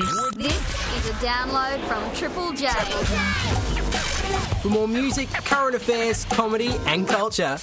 This is a download from Triple J. For more music, current affairs, comedy, and culture,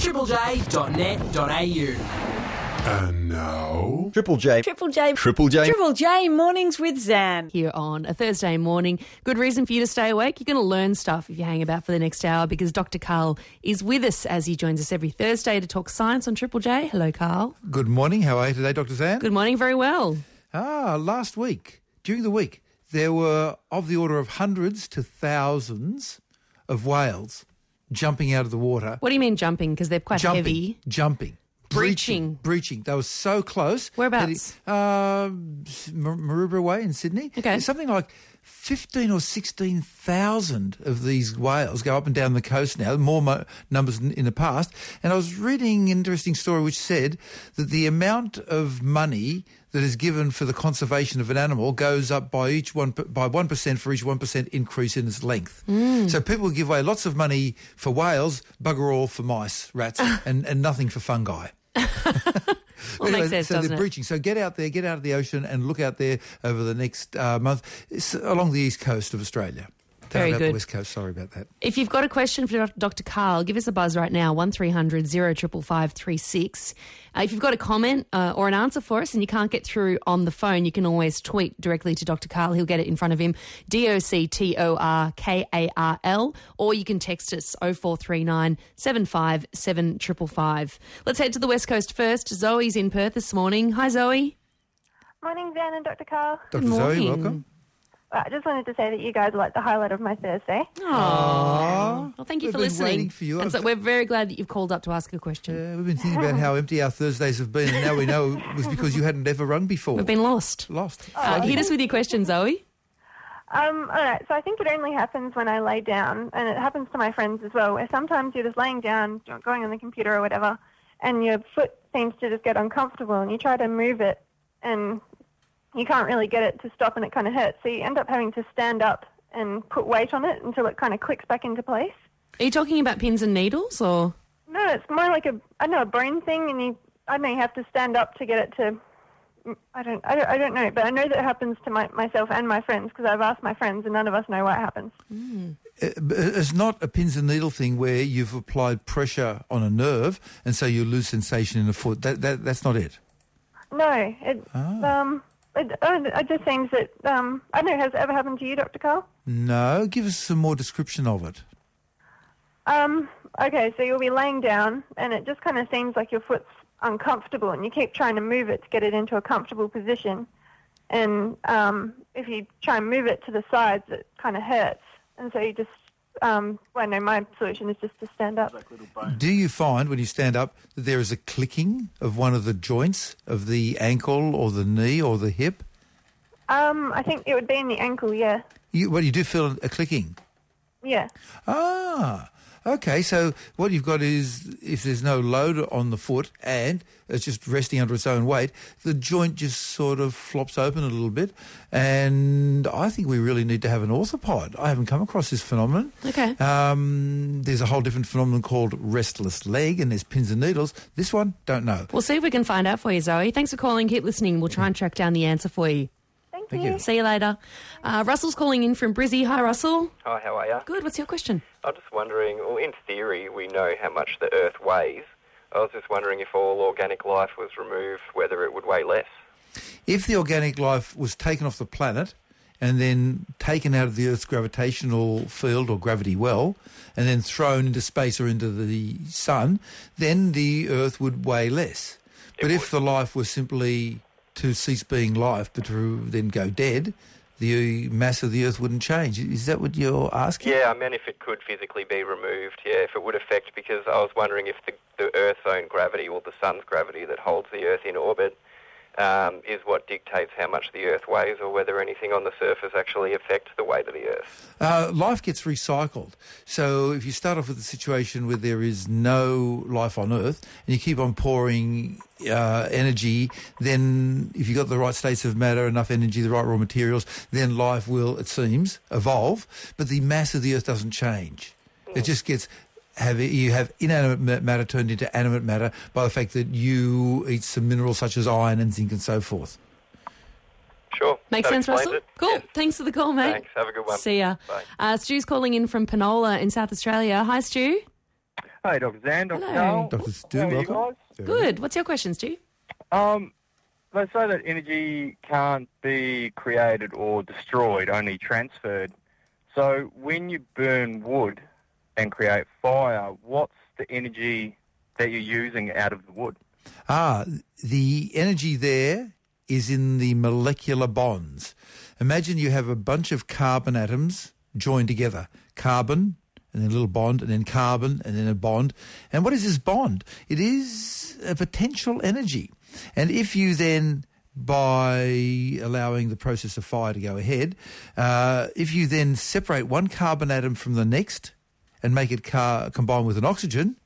triplej.net.au. And now, Triple J. Triple J. Triple J. Triple J mornings with Zan. here on a Thursday morning. Good reason for you to stay awake. You're going to learn stuff if you hang about for the next hour because Dr. Karl is with us as he joins us every Thursday to talk science on Triple J. Hello, Karl. Good morning. How are you today, Dr. Zan? Good morning. Very well. Ah, last week, during the week, there were of the order of hundreds to thousands of whales jumping out of the water. What do you mean jumping? Because they're quite jumping, heavy. Jumping. Breaching. Breaching. They were so close. Whereabouts? it- Mar- Maroubra Way in Sydney. Okay. Something like 15 or 16,000 of these whales go up and down the coast now, more mo- numbers in, in the past. And I was reading an interesting story which said that the amount of money that is given for the conservation of an animal goes up by each one by 1% for each 1% increase in its length. So people give away lots of money for whales, bugger all for mice, rats, and, and nothing for fungi. Well, makes sense, so they're it? breaching. So get out there, get out of the ocean, and look out there over the next uh, month It's along the east coast of Australia. Down Very about good. The west coast. Sorry about that. If you've got a question for Dr. Karl, give us a buzz right now, 1300 055536. Uh, if you've got a comment uh, or an answer for us and you can't get through on the phone, you can always tweet directly to Dr. Karl. He'll get it in front of him, D-O-C-T-O-R-K-A-R-L, or you can text us 0439 757 555. Let's head to the West Coast first. Zoe's in Perth this morning. Hi, Zoe. Morning, Van and Dr. Karl. Dr. Zoe, morning. welcome. Well, I just wanted to say that you guys are like the highlight of my Thursday. Aww. Well, thank you We've for been listening. waiting for you. And so we're very glad that you've called up to ask a question. Uh, we've been thinking about how empty our Thursdays have been, and now we know it was because you hadn't ever rung before. We've been lost. lost. Uh, hit us with your question, Zoe. Um, all right, so I think it only happens when I lay down, and it happens to my friends as well, where sometimes you're just laying down, going on the computer or whatever, and your foot seems to just get uncomfortable, and you try to move it, and you can't really get it to stop, and it kind of hurts. So you end up having to stand up and put weight on it until it kind of clicks back into place. Are you talking about pins and needles or? No, it's more like a I don't know a brain thing, and you I know you have to stand up to get it to. I don't I don't, I don't know, but I know that it happens to my, myself and my friends because I've asked my friends, and none of us know what happens. But It's not a pins and needle thing where you've applied pressure on a nerve, and so you lose sensation in the foot. That, that that's not it. No, it Ah. um it, it just seems that um I don't know. Has it ever happened to you, Doctor Karl? No, give us some more description of it. Um. Okay, so you'll be laying down, and it just kind of seems like your foot's uncomfortable, and you keep trying to move it to get it into a comfortable position. And um, if you try and move it to the sides, it kind of hurts. And so you just, um, well, no, my solution is just to stand up. Do you find when you stand up that there is a clicking of one of the joints of the ankle or the knee or the hip? Um, I think it would be in the ankle, yeah. You, well, you do feel a clicking. Yeah. Ah, okay. So what you've got is if there's no load on the foot and it's just resting under its own weight, the joint just sort of flops open a little bit. And I think we really need to have an orthopod. I haven't come across this phenomenon. Okay. Um, there's a whole different phenomenon called restless leg, and there's pins and needles. This one, don't know. We'll see if we can find out for you, Zoe. Thanks for calling. Keep listening. We'll try and track down the answer for you. Thank, Thank you. you. See you later. Uh, Russell's calling in from Brizzy. Hi, Russell. Hi, how are you? Good. What's your question? I'm just wondering, well, in theory, we know how much the Earth weighs. I was just wondering if all organic life was removed, whether it would weigh less. If the organic life was taken off the planet and then taken out of the Earth's gravitational field or gravity well, and then thrown into space or into the sun, then the Earth would weigh less. But if the life was simply to cease being life, but to then go dead, the mass of the Earth wouldn't change. Is that what you're asking? Yeah, I meant if it could physically be removed, yeah, if it would affect, because I was wondering if the, the Earth's own gravity or the Sun's gravity that holds the Earth in orbit um, is what dictates how much the Earth weighs, or whether anything on the surface actually affects the weight of the Earth. Uh, life gets recycled. So if you start off with a situation where there is no life on Earth and you keep on pouring uh, energy, then if you've got the right states of matter, enough energy, the right raw materials, then life will, it seems, evolve. But the mass of the Earth doesn't change. It just gets have you have inanimate matter turned into animate matter by the fact that you eat some minerals such as iron and zinc and so forth. Sure. Makes That sense, Russell? it. Cool. Yes. Thanks for the call, mate. Thanks. Have a good one. See ya. Bye. Uh, Stu's calling in from Penola in South Australia. Hi, Stu. Hey, Dr. Zan, Dr. Hello. Karl. Dr. Stu, How are you guys? Good. What's your question, Stu? Um, they say that energy can't be created or destroyed, only transferred. So when you burn wood and create fire, what's the energy that you're using out of the wood? Ah, the energy there is in the molecular bonds. Imagine you have a bunch of carbon atoms joined together. Carbon, and then a little bond, and then carbon, and then a bond. And what is this bond? It is a potential energy. And if you then, by allowing the process of fire to go ahead, uh, if you then separate one carbon atom from the next and make it car- combine with an oxygen,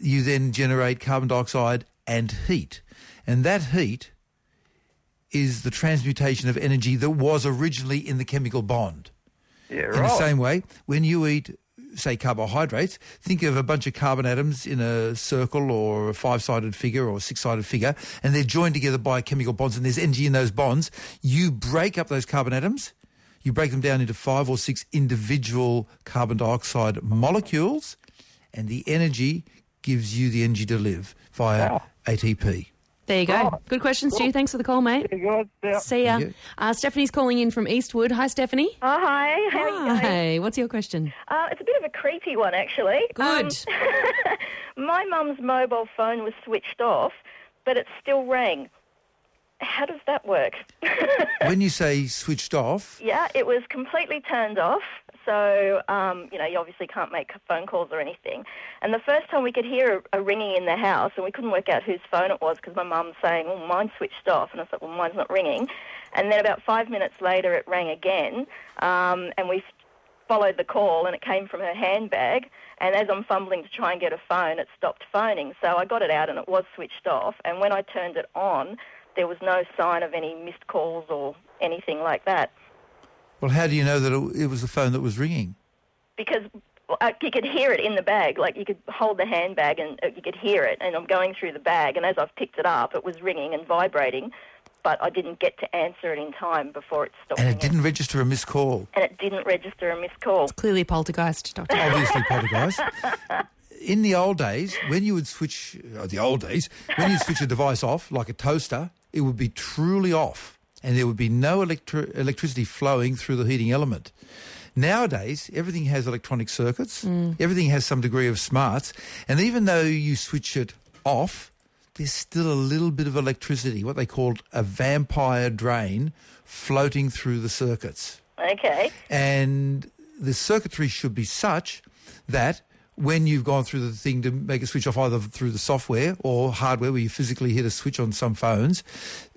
you then generate carbon dioxide and heat. And that heat is the transmutation of energy that was originally in the chemical bond. Yeah, right. In the same way, when you eat, say, carbohydrates, think of a bunch of carbon atoms in a circle or a five-sided figure or a six-sided figure, and they're joined together by chemical bonds, and there's energy in those bonds. You break up those carbon atoms, you break them down into five or six individual carbon dioxide molecules, and the energy gives you the energy to live via Wow. ATP. There you go. Good question, Stu. Thanks for the call, mate. Yeah. See ya. Thank you. Uh, Stephanie's calling in from Eastwood. Hi, Stephanie. Oh, hi. How are you going? Hi. What's your question? Uh, it's a bit of a creepy one, actually. Good. Um, my mum's mobile phone was switched off, but it still rang. How does that work? when you say switched off, yeah, it was completely turned off. So, um, you know, you obviously can't make phone calls or anything. And the first time we could hear a, a ringing in the house, and we couldn't work out whose phone it was because my mum's saying, well, mine's switched off. And I thought, well, mine's not ringing. And then about five minutes later, it rang again, um, and we followed the call, and it came from her handbag. And as I'm fumbling to try and get a phone, it stopped phoning. So I got it out, and it was switched off. And when I turned it on, there was no sign of any missed calls or anything like that. well, how do you know that it, it was the phone that was ringing? because uh, you could hear it in the bag. Like you could hold the handbag and uh, you could hear it. And I'm going through the bag, and as I've picked it up, it was ringing and vibrating, but I didn't get to answer it in time before it stopped. And it didn't register a missed call. And it didn't register a missed call. It's Clearly poltergeist, Doctor. Obviously, poltergeist. In the old days, when you would switch, uh, the old days, when you switch a device off, like a toaster, it would be truly off, and there would be no electri- electricity flowing through the heating element. Nowadays, everything has electronic circuits, mm. everything has some degree of smarts, and even though you switch it off, there's still a little bit of electricity, what they call a vampire drain, floating through the circuits. Okay. And the circuitry should be such that when you've gone through the thing to make it switch off either through the software or hardware where you physically hit a switch on some phones,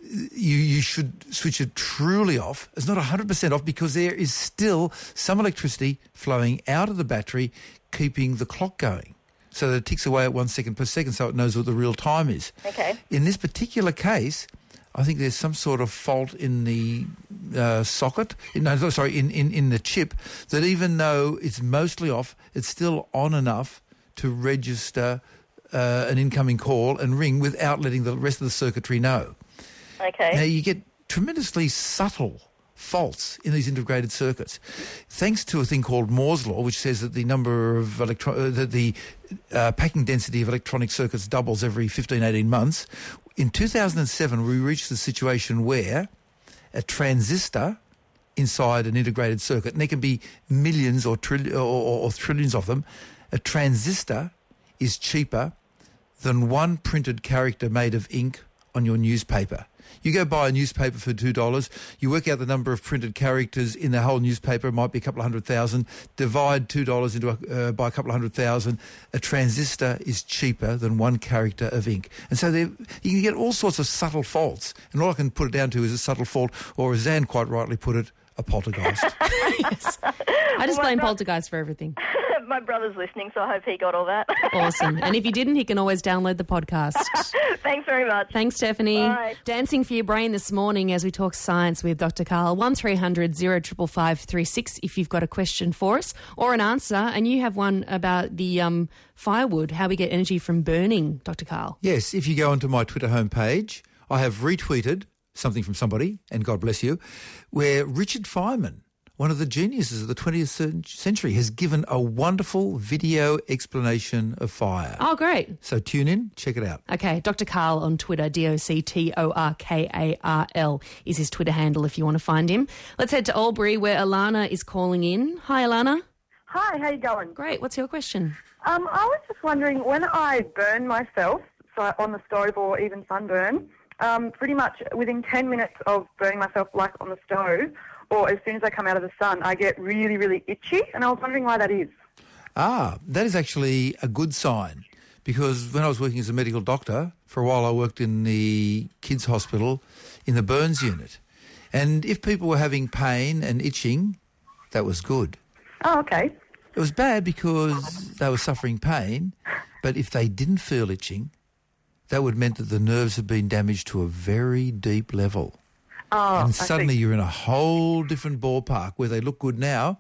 you, you should switch it truly off. It's not 100% off because there is still some electricity flowing out of the battery keeping the clock going. So that it ticks away at one second per second so it knows what the real time is. Okay. In this particular case, I think there's some sort of fault in the uh, socket, no, sorry, in, in, in the chip, that even though it's mostly off, it's still on enough to register uh, an incoming call and ring without letting the rest of the circuitry know. Okay. Now, you get tremendously subtle faults in these integrated circuits. Thanks to a thing called Moore's Law, which says that the number of uh, that the uh, packing density of electronic circuits doubles every 15, 18 months. In 2007, we reached the situation where a transistor inside an integrated circuit, and there can be millions or, or, or trillions of them, a transistor is cheaper than one printed character made of ink on your newspaper. You go buy a newspaper for $2, you work out the number of printed characters in the whole newspaper, it might be a couple of hundred thousand, divide $2 into a, uh, by a couple of hundred thousand, a transistor is cheaper than one character of ink. And so you can get all sorts of subtle faults, and all I can put it down to is a subtle fault, or as Zan quite rightly put it, a poltergeist. yes. I just blame poltergeist for everything. My brother's listening, so I hope he got all that. Awesome. And if you didn't, he can always download the podcast. Thanks very much. Thanks, Stephanie. Bye. Dancing for your brain this morning as we talk science with Dr. Karl. 1300 055536 if you've got a question for us or an answer. And you have one about the um, firewood, how we get energy from burning, Dr. Karl. Yes, if you go onto my Twitter homepage, I have retweeted something from somebody, and God bless you, where Richard Feynman, one of the geniuses of the 20th century, has given a wonderful video explanation of fire. Oh, great. So tune in, check it out. Okay, Dr. Karl on Twitter, D O C T O R K A R L is his Twitter handle if you want to find him. Let's head to Albury where Alana is calling in. Hi, Alana. Hi, how you going? Great. What's your question? Um, I was just wondering when I burn myself, so on the stove or even sunburn, um, pretty much within 10 minutes of burning myself, like on the stove, or as soon as I come out of the sun, I get really, really itchy, and I was wondering why that is. Ah, that is actually a good sign because when I was working as a medical doctor, for a while I worked in the kids' hospital in the burns unit. And if people were having pain and itching, that was good. Oh, okay. It was bad because they were suffering pain, but if they didn't feel itching, that would meant that the nerves had been damaged to a very deep level. Oh, and suddenly you're in a whole different ballpark where they look good now,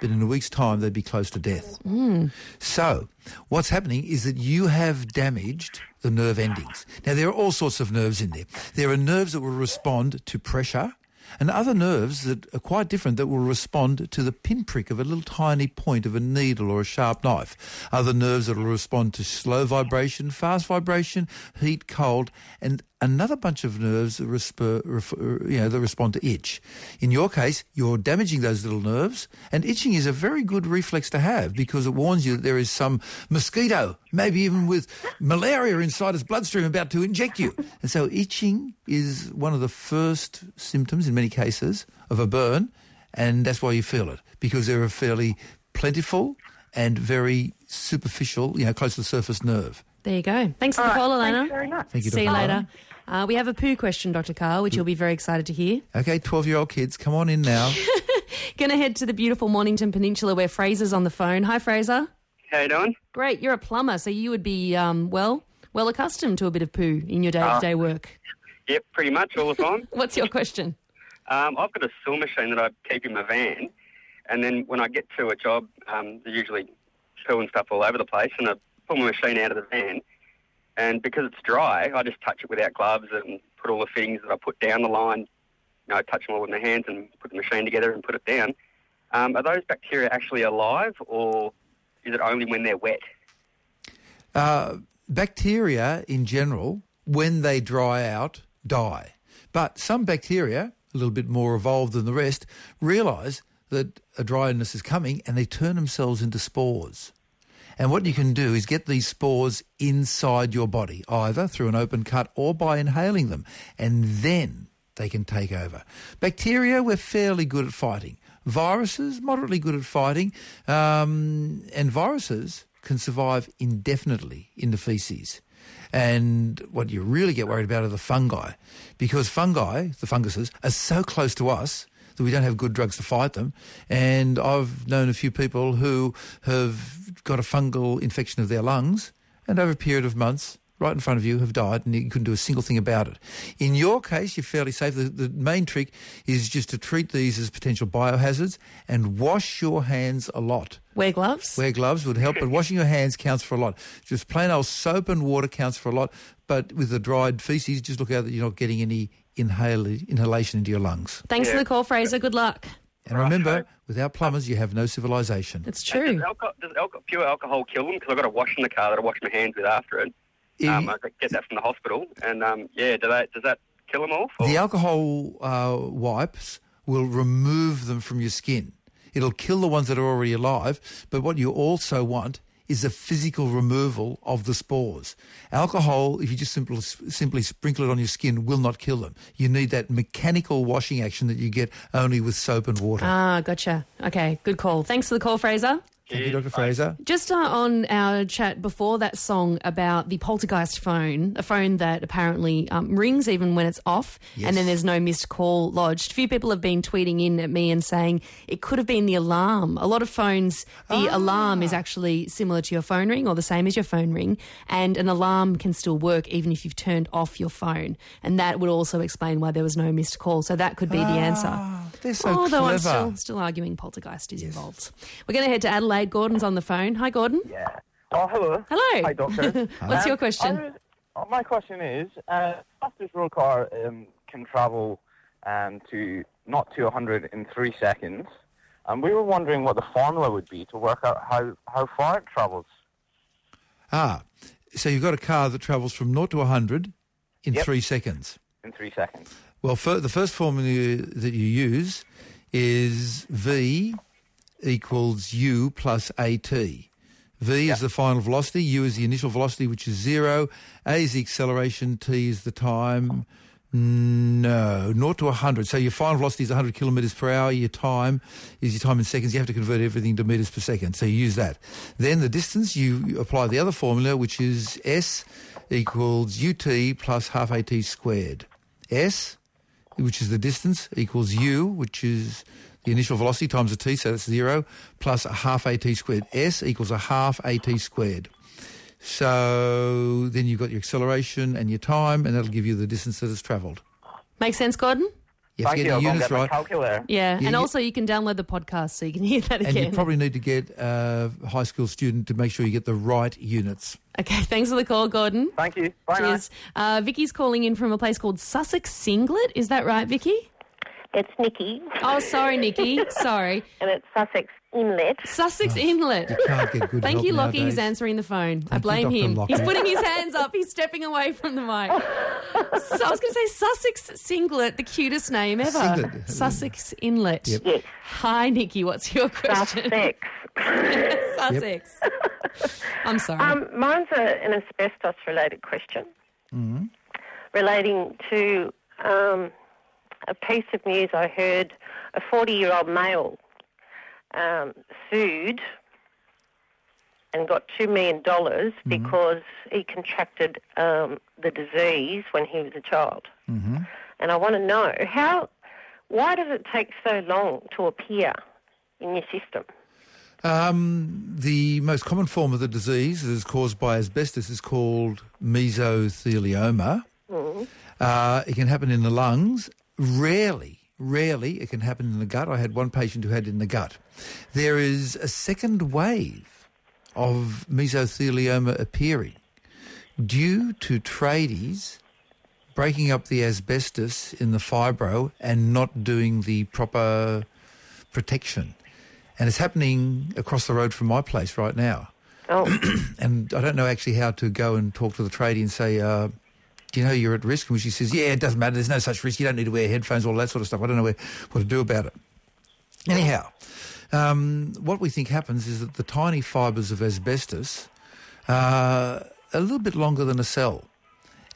but in a week's time they'd be close to death. Hmm. So, what's happening is that you have damaged the nerve endings. Now, there are all sorts of nerves in there. There are nerves that will respond to pressure, and other nerves that are quite different that will respond to the pinprick of a little tiny point of a needle or a sharp knife. Other nerves that will respond to slow vibration, fast vibration, heat, cold, and another bunch of nerves that, you know, that respond to itch. In your case, you're damaging those little nerves, and itching is a very good reflex to have because it warns you that there is some mosquito, maybe even with malaria inside its bloodstream about to inject you. And so itching is one of the first symptoms in many cases of a burn, and that's why you feel it, because they're a fairly plentiful and very superficial, you know, close to the surface nerve. There you go. Thanks for All the right, call, Alana. thanks very much. Thank you, See you later. Uh, we have a poo question, Dr. Karl, which you'll be very excited to hear. Okay, 12-year-old kids, come on in now. Going to head to the beautiful Mornington Peninsula where Fraser's on the phone. Hi, Fraser. How you doing? Great. You're a plumber, so you would be, um, well, well accustomed to a bit of poo in your day-to-day work. Yep, pretty much all the time. What's your question? um, I've got a sew machine that I keep in my van, and then when I get to a job, um, there's usually poo and stuff all over the place, and I my machine out of the van, and because it's dry, I just touch it without gloves and put all the fittings that I put down the line, you know, touch them all with my hands and put the machine together and put it down. Um, are those bacteria actually alive, or is it only when they're wet? Uh, bacteria in general, when they dry out, die. But some bacteria, a little bit more evolved than the rest, realise that a dryness is coming and they turn themselves into spores. And what you can do is get these spores inside your body, either through an open cut or by inhaling them. And then they can take over. Bacteria, we're fairly good at fighting. Viruses, moderately good at fighting. Um, and viruses can survive indefinitely in the feces. And what you really get worried about are the fungi, because fungi, the funguses, are so close to us that we don't have good drugs to fight them. And I've known a few people who have got a fungal infection of their lungs, and over a period of months, right in front of you, have died, and you couldn't do a single thing about it. In your case, you're fairly safe. The, the main trick is just to treat these as potential biohazards and wash your hands a lot. Wear gloves? Wear gloves would help, but washing your hands counts for a lot. Just plain old soap and water counts for a lot, but with the dried feces, just look out that you're not getting any inhale, inhalation into your lungs. Thanks for the call, Fraser. Good luck. And remember, without plumbers, you have no civilization. It's Does, alcohol, does alcohol, pure alcohol kill them? Because I've got a wash in the car that I wash my hands with after it. Um, I get that from the hospital, and um, yeah, do they, does that kill them off? or- The alcohol uh, wipes will remove them from your skin. It'll kill the ones that are already alive, but what you also want is a physical removal of the spores. Alcohol, if you just simply, simply sprinkle it on your skin, will not kill them. You need that mechanical washing action that you get only with soap and water. Ah, gotcha. Okay, good call. Thanks for the call, Fraser. Thank you, Dr. Fraser. Just uh, on our chat before that song about the poltergeist phone, a phone that apparently um, rings even when it's off, and then there's no missed call lodged. A few people have been tweeting in at me and saying it could have been the alarm. A lot of phones, the alarm is actually similar to your phone ring or the same as your phone ring, and an alarm can still work even if you've turned off your phone. And that would also explain why there was no missed call. So that could be the answer. They're so Although I'm still, still arguing poltergeist is involved. We're going to head to Adelaide. Gordon's on the phone. Hi, Gordon. Yeah. Oh, hello. Hello. Hi, Doctor. What's your question? I was- my question is, uh, fastest road car um, can travel um, to not to 100 in three seconds. And we were wondering what the formula would be to work out how, how far it travels. Ah, so you've got a car that travels from 0 to 100 in Yep. three seconds. In three seconds. Well, fir- the first formula that you use is V equals U plus AT. V is the final velocity, U is the initial velocity, which is zero. A is the acceleration, T is the time. No, 0 to 100. So your final velocity is 100 kilometres per hour. Your time is your time in seconds. You have to convert everything to metres per second. So you use that. Then the distance, you apply the other formula, which is S equals UT plus half AT squared. S, which is the distance, equals U, which is the initial velocity times the T, so that's zero, plus a half AT squared. S equals a half AT squared. So then you've got your acceleration and your time, and that'll give you the distance that it's travelled. Make sense, Gordon? You have to Thank get you. your I'll go and units get right. calculator. Yeah, Yeah, and you- also you can download the podcast so you can hear that again. And you probably need to get a high school student to make sure you get the right units. Okay, thanks for the call, Gordon. Thank you. Bye. Cheers. Uh, Vicky's calling in from a place called Sussex Singlet. Is that right, Vicky? It's Nikki. Oh, sorry, Nikki. sorry. And it's Sussex Inlet. Sussex Inlet. You can't get good Thank help you, Lockie. nowadays. He's answering the phone. I blame Dr. him. Lockie. He's putting his hands up. He's stepping away from the mic. so I was going to say Sussex Singlet, the cutest name ever. Singlet. Sussex Inlet. Yep. Yes. Hi, Nikki. What's your question? Sussex. Sussex. I'm sorry. Um, mine's a, an asbestos-related question Mm-hmm. relating to um, a piece of news I heard. A 40-year-old male um, sued and got $2 million Mm-hmm. because he contracted um, the disease when he was a child. Mm-hmm. And I want to know how, why does it take so long to appear in your system? Um, the most common form of the disease that is caused by asbestos is called mesothelioma. Mm. Uh, it can happen in the lungs. Rarely, rarely it can happen in the gut. I had one patient who had it in the gut. There is a second wave of mesothelioma appearing due to tradies breaking up the asbestos in the fibro and not doing the proper protection. And it's happening across the road from my place right now. Oh, And I don't know actually how to go and talk to the tradie and say, uh, do you know you're at risk? And she says, yeah, it doesn't matter. There's no such risk. You don't need to wear headphones, all that sort of stuff. I don't know where, what to do about it. Anyhow, um, what we think happens is that the tiny fibres of asbestos are a little bit longer than a cell.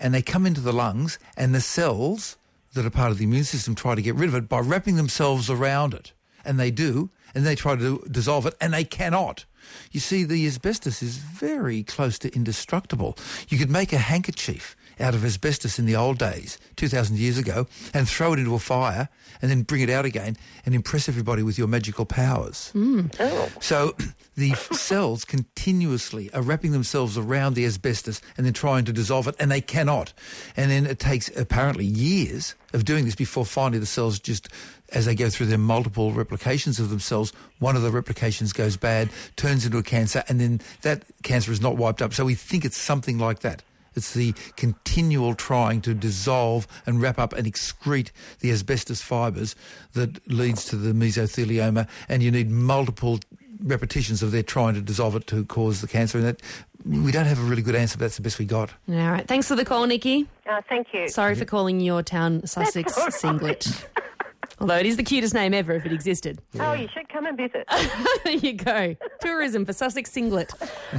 And they come into the lungs, and the cells that are part of the immune system try to get rid of it by wrapping themselves around it. And they do, and they try to dissolve it, and they cannot. You see, the asbestos is very close to indestructible. You could make a handkerchief out of asbestos in the old days, 2,000 years ago, and throw it into a fire, and then bring it out again and impress everybody with your magical powers. Mm. Oh. So the cells continuously are wrapping themselves around the asbestos and then trying to dissolve it, and they cannot. And then it takes apparently years of doing this before finally the cells just, as they go through their multiple replications of themselves, one of the replications goes bad, turns into a cancer, and then that cancer is not wiped up. So we think it's something like that. It's the continual trying to dissolve and wrap up and excrete the asbestos fibres that leads to the mesothelioma, and you need multiple repetitions of their trying to dissolve it to cause the cancer. And that we don't have a really good answer, but that's the best we got. All right. Thanks for the call, Nikki. uh, thank you. Sorry for calling your town Sussex all right. Singlet. Although it is the cutest name ever if it existed. Oh, you should come and visit. there you go. Tourism for Sussex Singlet.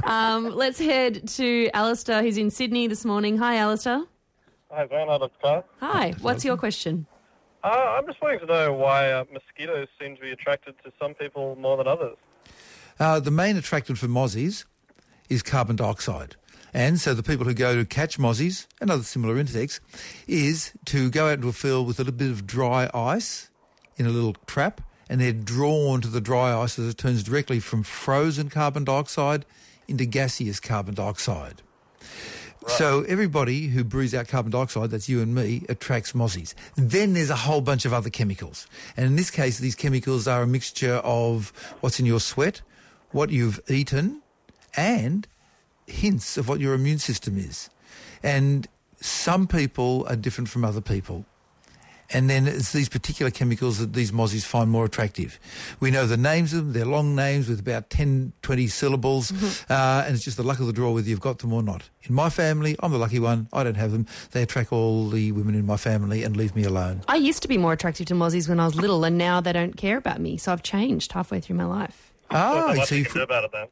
Um, let's head to Alistair, who's in Sydney this morning. Hi, Alistair. Hi, Van. Hi, Dr. Carr. Hi. What's your question? Uh, I'm just wanting to know why uh, mosquitoes seem to be attracted to some people more than others. Uh, the main attractant for mozzies is carbon dioxide. And so the people who go to catch mozzies and other similar insects is to go out into a field with a little bit of dry ice in a little trap and they're drawn to the dry ice as it turns directly from frozen carbon dioxide into gaseous carbon dioxide. So everybody who breathes out carbon dioxide, that's you and me, attracts mozzies. Then there's a whole bunch of other chemicals. And in this case, these chemicals are a mixture of what's in your sweat, what you've eaten, and hints of what your immune system is. And some people are different from other people. And then it's these particular chemicals that these mozzies find more attractive. We know the names of them. They're long names with about 10, 20 syllables. Uh, and it's just the luck of the draw whether you've got them or not. In my family, I'm the lucky one. I don't have them. They attract all the women in my family and leave me alone. I used to be more attractive to mozzies when I was little, and now they don't care about me. So I've changed halfway through my life. Ah, what so you you about it then?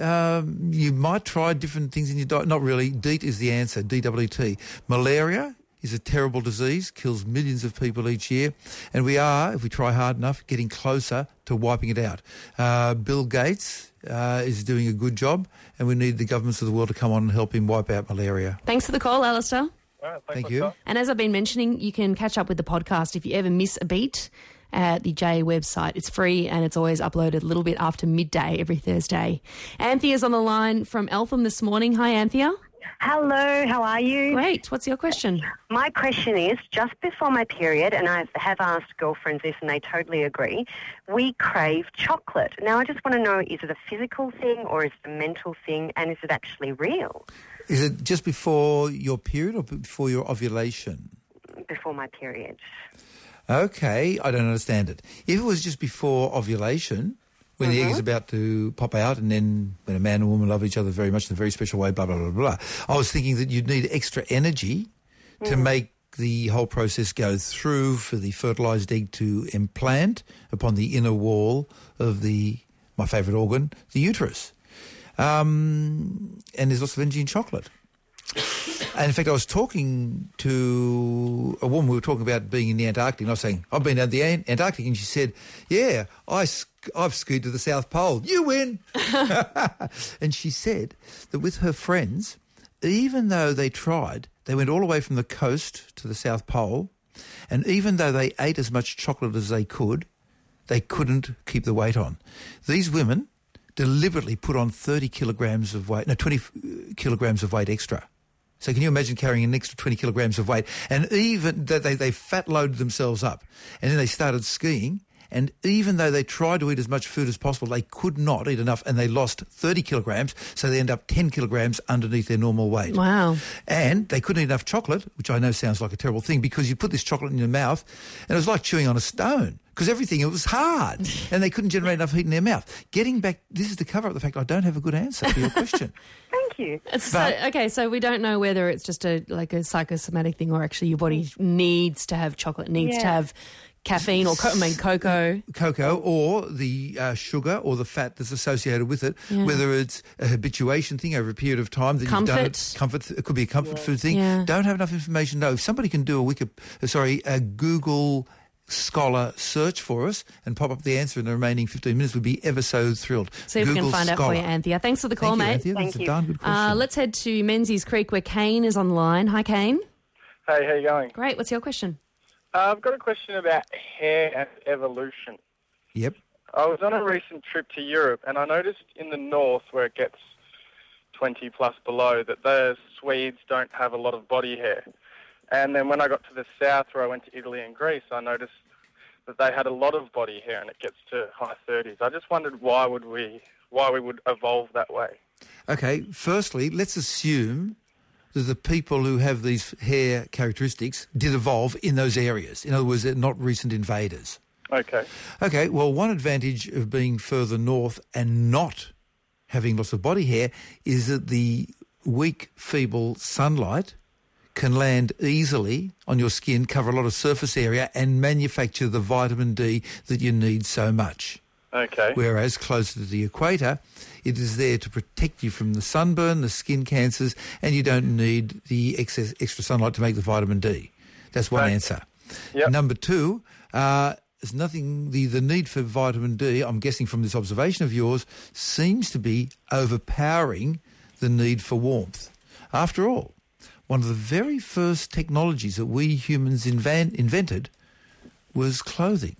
Um, you might try different things in your diet. Not really. DEET is the answer. DWT. Malaria is a terrible disease, kills millions of people each year, and we are, if we try hard enough, getting closer to wiping it out. Uh, Bill Gates uh, is doing a good job, and we need the governments of the world to come on and help him wipe out malaria. Thanks for the call, Alistair. All right, thanks Thank you. that. And as I've been mentioning, you can catch up with the podcast if you ever miss a beat at the J website. It's free and it's always uploaded a little bit after midday every Thursday. Anthea's on the line from Eltham this morning. Hi, Anthea. Hello, how are you? Great. What's your question? My question is just before my period, and I have asked girlfriends this and they totally agree, we crave chocolate. Now, I just want to know is it a physical thing or is it a mental thing and is it actually real Is it just before your period or before your ovulation? before my period? Okay, I don't understand it. If it was just before ovulation, when the egg is about to pop out, and then when a man and woman love each other very much in a very special way, blah, blah, blah, blah, I was thinking that you'd need extra energy to make the whole process go through for the fertilised egg to implant upon the inner wall of the, my favourite organ, the uterus. Um, and there's lots of energy in chocolate. And in fact, I was talking to a woman. We were talking about being in the Antarctic, and I was saying, "I've been down the Ant- Antarctic," and she said, "Yeah, I I've skied to the South Pole. You win." and she said that with her friends, even though they tried, they went all the way from the coast to the South Pole, and even though they ate as much chocolate as they could, they couldn't keep the weight on. These women deliberately put on 30 kilograms of weight, no, 20 uh, kilograms of weight extra. So can you imagine carrying an extra 20 kilograms of weight? And even that they, they fat loaded themselves up. And then they started skiing. And even though they tried to eat as much food as possible, they could not eat enough and they lost 30 kilograms. So they end up 10 kilograms underneath their normal weight. Wow. And they couldn't eat enough chocolate, which I know sounds like a terrible thing, because you put this chocolate in your mouth and it was like chewing on a stone because everything, it was hard and they couldn't generate enough heat in their mouth. Getting back, this is to cover up the fact I don't have a good answer to your question. Thank you. It's so, okay, so we don't know whether it's just a like a psychosomatic thing or actually your body needs to have chocolate, needs to have caffeine or co- I mean cocoa. cocoa or the uh, sugar or the fat that's associated with it, Yeah. whether it's a habituation thing over a period of time that you've done Comfort. it, comfort, it could be a comfort food thing. Yeah. Don't have enough information. No, if somebody can do a Wiki, uh, sorry, a Google Scholar search for us and pop up the answer in the remaining 15 minutes, we'd be ever so thrilled. See if we can find out for you, Anthea. Thanks for the call, Thank you, mate. Anthea. That's Thank a you. darn good question. Uh, let's head to Menzies Creek where Kane is online. Hi, Kane. Hey, how you going? Great. What's your question? Uh, I've got a question about hair and evolution. yep. I was on a recent trip to Europe, and I noticed in the north, where it gets 20 plus below, that the Swedes don't have a lot of body hair. And then when I got to the south, where I went to Italy and Greece, I noticed that they had a lot of body hair, and it gets to high 30s. I just wondered why would we, why we would evolve that way. Okay, firstly, let's assume that the people who have these hair characteristics did evolve in those areas. In other words, they're not recent invaders. Okay. Okay, well, one advantage of being further north and not having lots of body hair is that the weak, feeble sunlight can land easily on your skin, cover a lot of surface area, and manufacture the vitamin D that you need so much. Okay. Whereas closer to the equator, it is there to protect you from the sunburn, the skin cancers, and you don't need the excess extra sunlight to make the vitamin D. That's one Okay. answer. Yep. Number two, uh, there's nothing. The the need for vitamin D, I'm guessing from this observation of yours, seems to be overpowering the need for warmth. After all, one of the very first technologies that we humans invan- invented was clothing.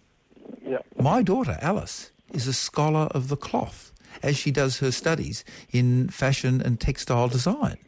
Yeah. My daughter, Alice, is a scholar of the cloth as she does her studies in fashion and textile design.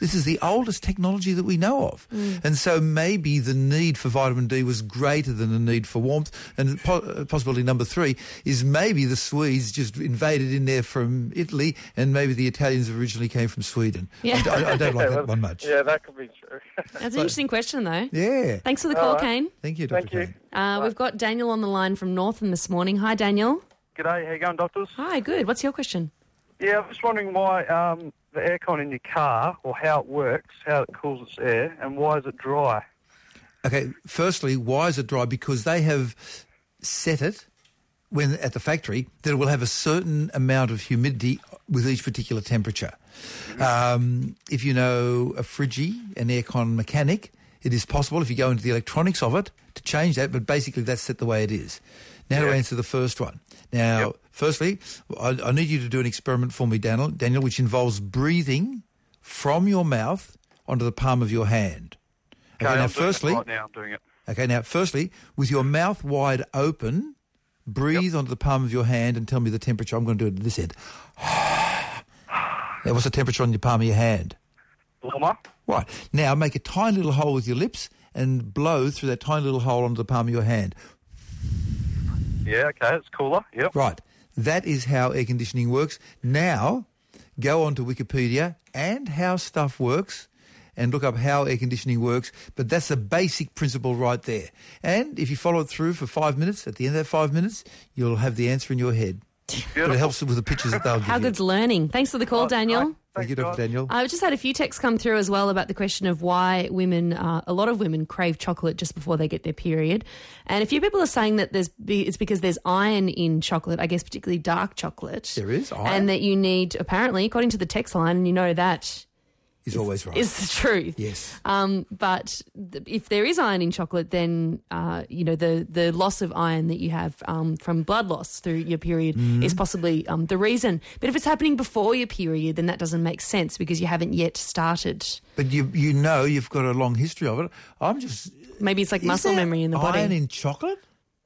This is the oldest technology that we know of. Mm. And so maybe the need for vitamin D was greater than the need for warmth. And po- uh, possibility number three is maybe the Swedes just invaded in there from Italy and maybe the Italians originally came from Sweden. Yeah. I, I- I don't like Yeah, that one much. Yeah, that could be true. That's an interesting question, though. Yeah. Thanks for the call, All right. Kane. Thank you, Dr. Thank you. Kane. Uh, we've got Daniel on the line from Northam this morning. Hi, Daniel. G'day, how you going, doctors? Hi, good. What's your question? Yeah, I'm just wondering why um, the aircon in your car, or how it works, how it cools its air, and why is it dry? Okay, firstly, why is it dry? Because they have set it when at the factory that it will have a certain amount of humidity with each particular temperature. Um, if you know a Friggy, an aircon mechanic, it is possible if you go into the electronics of it to change that, but basically that's set the way it is. Now to answer the first one. Now, firstly, I, I need you to do an experiment for me, Daniel, Daniel, which involves breathing from your mouth onto the palm of your hand. Okay, now, I'm doing firstly, it right now, I'm doing it. Okay, now, firstly, with your mouth wide open, breathe onto the palm of your hand and tell me the temperature. I'm going to do it at this end. now, what's the temperature on your palm of your hand? Warmer? Right. Now, make a tiny little hole with your lips and blow through that tiny little hole onto the palm of your hand. Yeah, okay, it's cooler. Yep. Right. That is how air conditioning works. Now, go on to Wikipedia and how stuff works and look up how air conditioning works. But that's the basic principle right there. And if you follow it through for five minutes, at the end of that five minutes, you'll have the answer in your head. But it helps with the pictures that they'll give How you. good's learning? Thanks for the call, Daniel. Thank you, Dr. Daniel. I've just had a few texts come through as well about the question of why women, uh, a lot of women crave chocolate just before they get their period. And a few people are saying that there's be, it's because there's iron in chocolate, I guess particularly dark chocolate. There is iron. And that you need, apparently, according to the text line, and you know that Is always right. is the truth. Yes. Um, but th- if there is iron in chocolate, then uh, you know the the loss of iron that you have um, from blood loss through your period Mhm. is possibly um, the reason. But if it's happening before your period, then that doesn't make sense because you haven't yet started. But you you know you've got a long history of it. I'm just... Maybe it's like muscle memory in the body. iron in chocolate?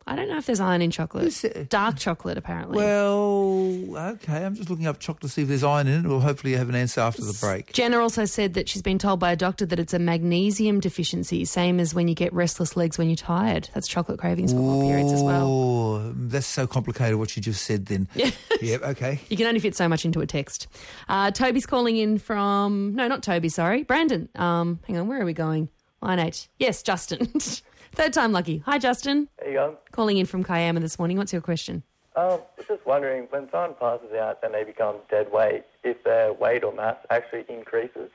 I don't know if there's iron in chocolate. Dark chocolate, apparently. Well, okay. I'm just looking up chocolate to see if there's iron in it. We'll hopefully have an answer after the break. Jenna also said that she's been told by a doctor that it's a magnesium deficiency, same as when you get restless legs when you're tired. That's chocolate cravings before periods as well. Oh, that's so complicated what you just said then. Yeah. yep, okay. You can only fit so much into a text. Uh, Toby's calling in from no, not Toby. Sorry, Brandon. Um, hang on, where are we going? Line eight. Yes, Justin. Third time lucky. Hi, Justin. There you go. Calling in from Kiama this morning. What's your question? Um, I was just wondering, when someone passes out and they become dead weight, if their weight or mass actually increases.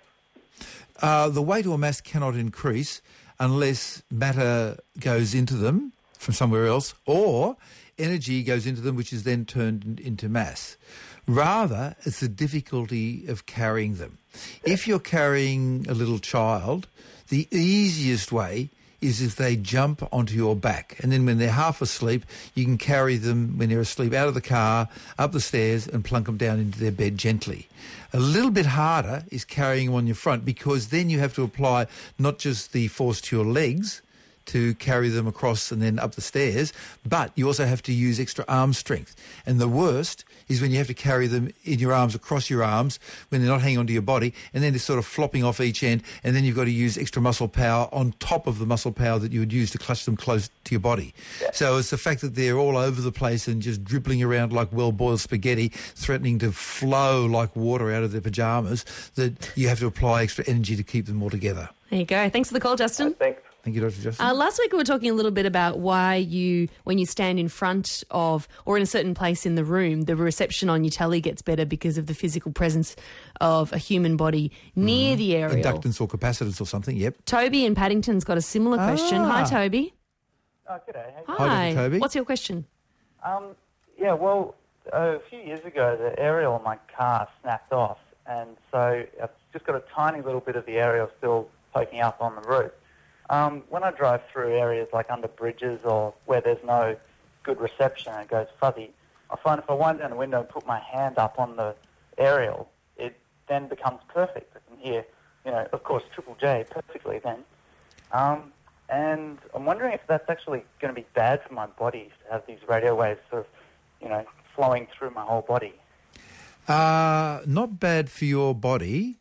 Uh, the weight or mass cannot increase unless matter goes into them from somewhere else or energy goes into them which is then turned into mass. Rather, it's the difficulty of carrying them. If you're carrying a little child, the easiest way is if they jump onto your back. And then when they're half asleep, you can carry them when they're asleep out of the car, up the stairs and plunk them down into their bed gently. A little bit harder is carrying them on your front because then you have to apply not just the force to your legs, to carry them across and then up the stairs, but you also have to use extra arm strength. And the worst is when you have to carry them in your arms across your arms when they're not hanging onto your body, and then they're sort of flopping off each end, and then you've got to use extra muscle power on top of the muscle power that you would use to clutch them close to your body. So it's the fact that they're all over the place and just dribbling around like well-boiled spaghetti, threatening to flow like water out of their pajamas, that you have to apply extra energy to keep them all together. There you go. Thanks for the call, Justin. Uh, thanks. Thank you, Dr. Justin. Uh, last week we were talking a little bit about why you, when you stand in front of or in a certain place in the room, the reception on your telly gets better because of the physical presence of a human body near the area. Inductance or capacitance or something, yep. Toby in Paddington's got a similar question. Hi, Ah. Toby. Oh, g'day. How you Hi. Toby. What's your question? Um, yeah, well, a few years ago, the aerial on my car snapped off, and so I've just got a tiny little bit of the aerial still poking up on the roof. Um, when I drive through areas like under bridges or where there's no good reception and it goes fuzzy, I find if I wind down the window and put my hand up on the aerial, it then becomes perfect. I can hear, you know, of course, Triple J perfectly then. Um, and I'm wondering if that's actually going to be bad for my body to have these radio waves sort of, you know, flowing through my whole body. Uh, not bad for your body.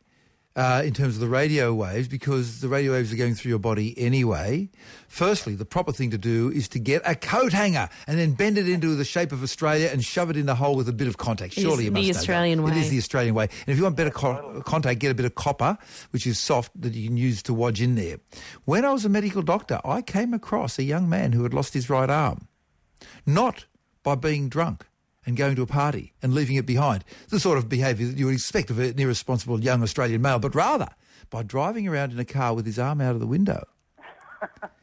Uh, in terms of the radio waves because the radio waves are going through your body anyway. Firstly, the proper thing to do is to get a coat hanger and then bend it into the shape of Australia and shove it in the hole with a bit of contact. Surely you the must know that. Australian way. It is the Australian way. And if you want better co- contact, get a bit of copper, which is soft, that you can use to wodge in there. When I was a medical doctor, I came across a young man who had lost his right arm. Not by being drunk and going to a party and leaving it behind, the sort of behaviour that you would expect of an irresponsible young Australian male, but rather by driving around in a car with his arm out of the window.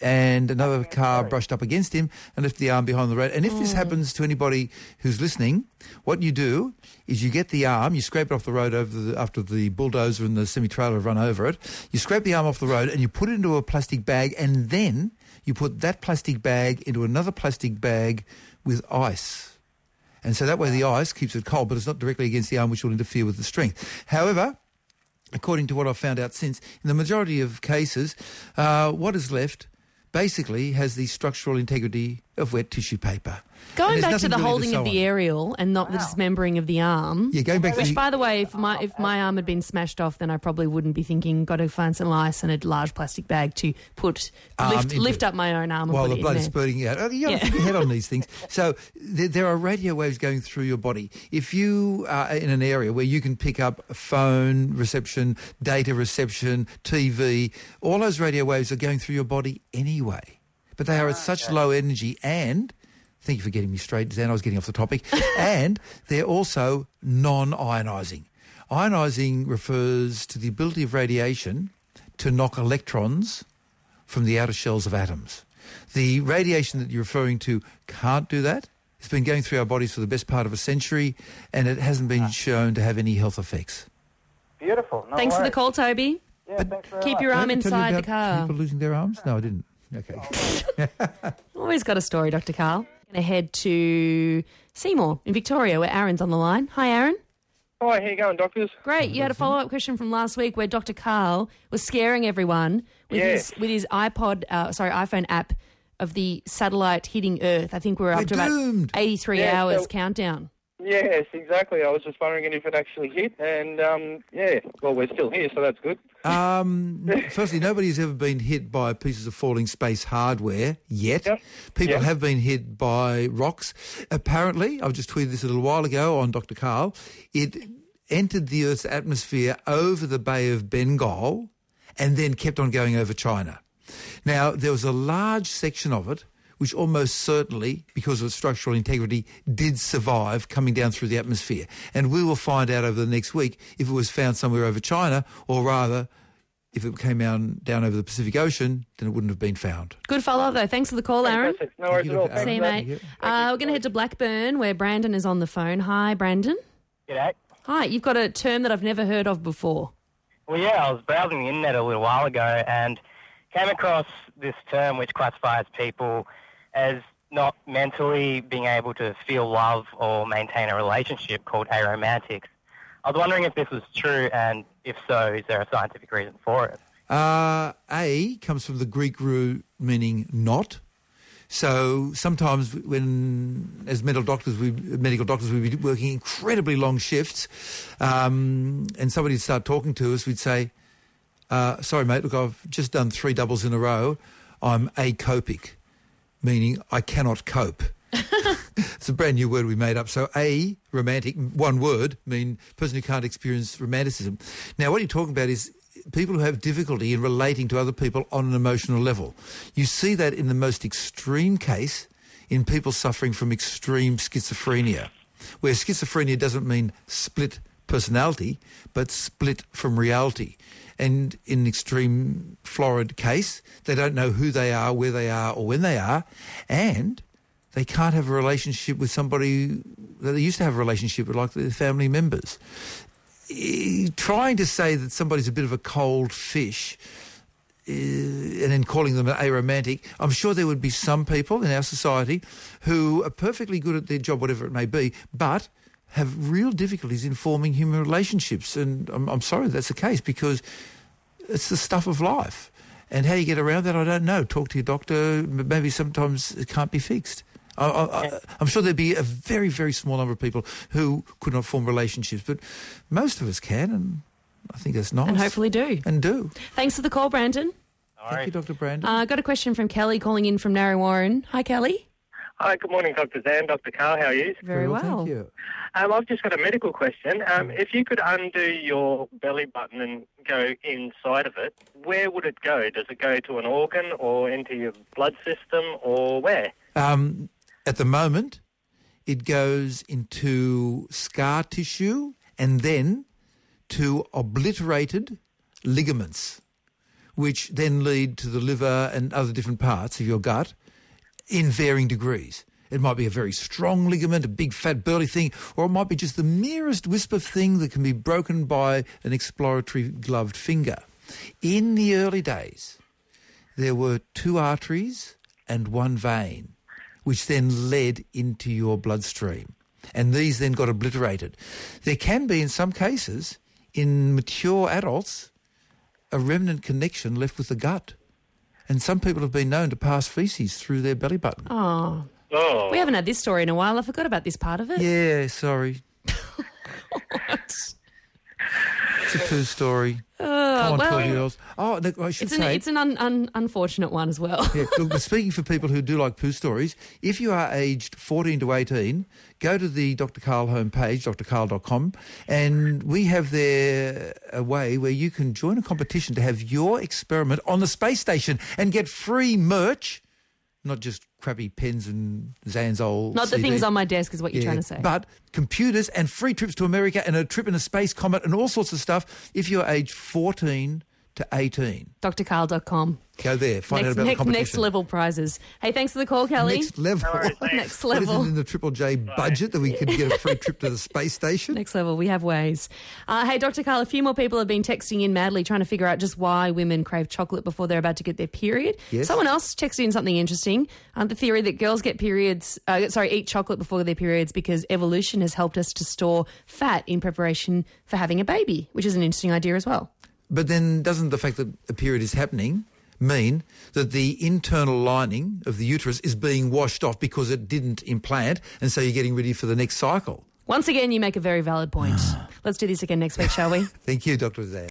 and another car brushed up against him and left the arm behind the road. And if this happens to anybody who's listening, what you do is you get the arm, you scrape it off the road over the, after the bulldozer and the semi-trailer have run over it. You scrape the arm off the road and you put it into a plastic bag and then you put that plastic bag into another plastic bag with ice. And so that way the ice keeps it cold, but it's not directly against the arm, which will interfere with the strength. However, according to what I've found out since, in the majority of cases, uh, what is left basically has the structural integrity of wet tissue paper. Going back to the really holding sew of the aerial and not the dismembering of the arm. Yeah, going back to Which, the- by the way, if my if my arm had been smashed off, then I probably wouldn't be thinking, got to find some ice and a large plastic bag to put Arm lift, into lift it. up my own arm and While put the it in blood is there. spurting out. Oh, you got to Yeah. think ahead on these things. So there, there are radio waves going through your body. If you are in an area where you can pick up phone reception, data reception, TV, all those radio waves are going through your body anyway. But they are at ah, such low energy and... Thank you for getting me straight, Zan. I was getting off the topic. and they're also non-ionising. Ionising refers to the ability of radiation to knock electrons from the outer shells of atoms. The radiation that you're referring to can't do that. It's been going through our bodies for the best part of a century, and it hasn't been ah. shown to have any health effects. Beautiful. No Thanks for the call, Toby. Yeah, thanks very Keep much. your arm Did you inside the car. People losing their arms? No, I didn't. Okay. Always got a story, Dr. Karl. Going to head to Seymour in Victoria, where Aaron's on the line. Hi, Aaron. Hi, how you going, doctors? Great. You had a follow up question from last week where Dr. Karl was scaring everyone with Yes. his with his iPod, uh, sorry, iPhone app of the satellite hitting Earth. I think we're up We're to about 83 Yeah, hours so- countdown. Yes, exactly. I was just wondering if it actually hit, and um, yeah, well, we're still here, so that's good. Um, firstly, nobody's ever been hit by pieces of falling space hardware yet. People Yep. have been hit by rocks. Apparently, I've just tweeted this a little while ago on Dr. Karl, it entered the Earth's atmosphere over the Bay of Bengal and then kept on going over China. Now, there was a large section of it which almost certainly, because of its structural integrity, did survive coming down through the atmosphere. And we will find out over the next week if it was found somewhere over China, or rather, if it came down, down over the Pacific Ocean, then it wouldn't have been found. Good follow up, though. Thanks for the call, Aaron. Fantastic. No worries at all. See you, mate. Uh, we're going to head to Blackburn, where Brandon is on the phone. Hi, Brandon. G'day. Hi. You've got a term that I've never heard of before. Well, yeah, I was browsing the internet a little while ago and came across this term which classifies people as not mentally being able to feel love or maintain a relationship called aromantics. I was wondering if this was true, and if so, is there a scientific reason for it? Uh, a comes from the Greek root meaning not. So sometimes when, as medical doctors, we medical doctors, we'd be working incredibly long shifts, um, and somebody would start talking to us, we'd say, uh, "Sorry, mate, look, I've just done three doubles in a row. I'm acopic, meaning I cannot cope." it's a brand new word we made up. So a romantic, one word, mean person who can't experience romanticism. Now, what you're talking about is people who have difficulty in relating to other people on an emotional level. You see that in the most extreme case in people suffering from extreme schizophrenia, where schizophrenia doesn't mean split personality, but split from reality. And in extreme florid case, they don't know who they are, where they are, or when they are, and they can't have a relationship with somebody that they used to have a relationship with, like their family members. Eh, Trying to say that somebody's a bit of a cold fish eh, and then calling them aromantic, I'm sure there would be some people in our society who are perfectly good at their job, whatever it may be, but have real difficulties in forming human relationships. And I'm, I'm sorry that's the case because it's the stuff of life. And how you get around that, I don't know. Talk to your doctor. Maybe sometimes it can't be fixed. I, I'm sure there'd be a very, very small number of people who could not form relationships, but most of us can. And I think that's nice. And hopefully do. And do. Thanks for the call, Brandon. Thank you, Dr. Brandon. I uh, got a question from Kelly calling in from Narre Warren. Hi, Kelly. Hi, good morning, Dr. Zan, Dr. Karl. How are you? Very well. Thank you. Um, I've just got a medical question. Um, if you could undo your belly button and go inside of it, where would it go? Does it go to an organ or into your blood system or where? Um, at the moment, it goes into scar tissue and then to obliterated ligaments, which then lead to the liver and other different parts of your gut in varying degrees. It might be a very strong ligament, a big fat burly thing, or it might be just the merest wisp of thing that can be broken by an exploratory gloved finger. In the early days, there were two arteries and one vein, which then led into your bloodstream. And these then got obliterated. There can be, in some cases, in mature adults, a remnant connection left with the gut. And some people have been known to pass feces through their belly button. Oh. Oh. We haven't had this story in a while. I forgot about this part of it. Yeah, sorry. It's a true story. Oh, Come on, well, 12. Oh, look, I should It's an, say. it's an un, un, unfortunate one as well. yeah, look, speaking for people who do like poo stories, if you are aged 14 to 18, go to the Dr. Karl homepage, drkarl.com, and we have there a way where you can join a competition to have your experiment on the space station and get free merch, not just crappy pens and Zanzol. Not the things on my desk is what you're Yeah, trying to say. But computers and free trips to America and a trip in a space comet and all sorts of stuff if you're aged 14 to 18. drkarl.com. Go there, find Next, out about next, the competition. next level prizes. Hey, thanks for the call, Kelly. Next level. Next What is level. it in the Triple J budget that we could get a free trip to the space station? Next level, we have ways. Uh, hey, Dr. Karl, a few more people have been texting in madly trying to figure out just why women crave chocolate before they're about to get their period. Yes. Someone else texted in something interesting. Um, the theory that girls get periods, uh, sorry, eat chocolate before their periods because evolution has helped us to store fat in preparation for having a baby, which is an interesting idea as well. But then doesn't the fact that a period is happening mean that the internal lining of the uterus is being washed off because it didn't implant and so you're getting ready for the next cycle? Once again, you make a very valid point. Ah. Let's do this again next week, shall we? Thank you, Dr. Zan.